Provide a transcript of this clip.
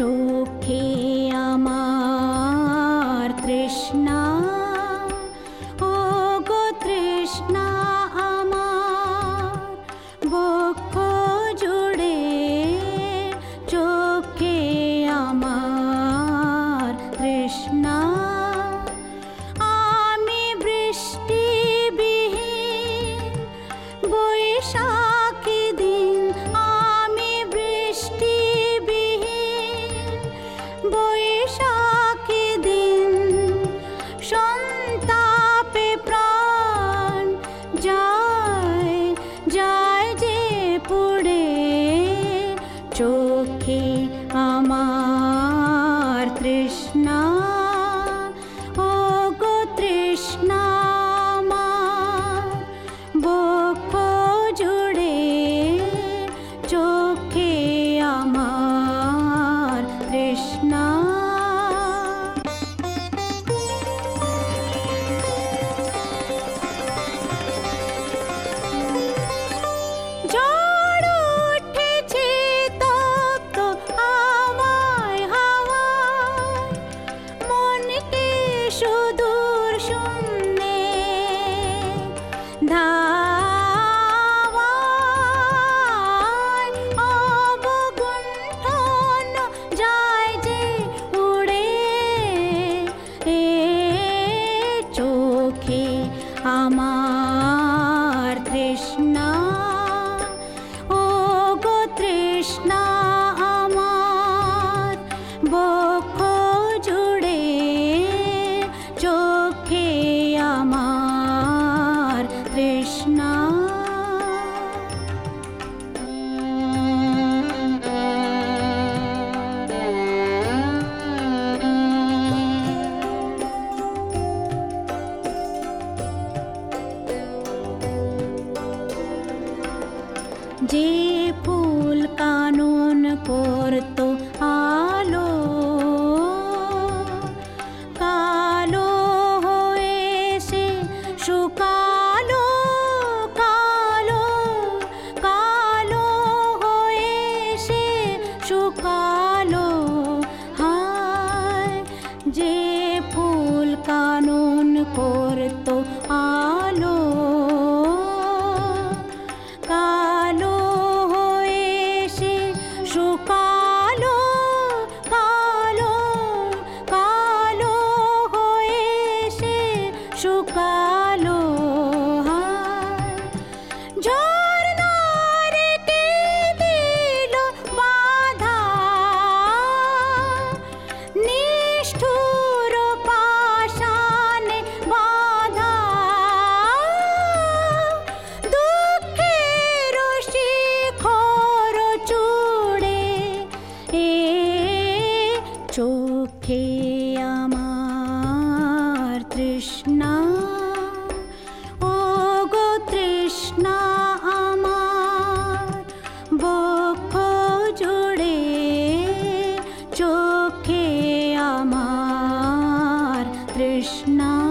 ोखियमा तृष्ण বৈশাখী দিন সন্তাপে প্রাণ যায় যায় যে পুড়ে চোখে তৃষ্ণা। জুড়ে চোখে তৃষ্ণা। আমার যে ফুল কানন করতো আলো, কালো হয়ে সে শুকালো, কালো কালো হয়ে সে শুকালো। হায়, যে ফুল কানুন করতো शुका তৃষ্ণা ও গো তৃষ্ণা আমার বক্ষ জুড়ে চোখে আমার তৃষ্ণা।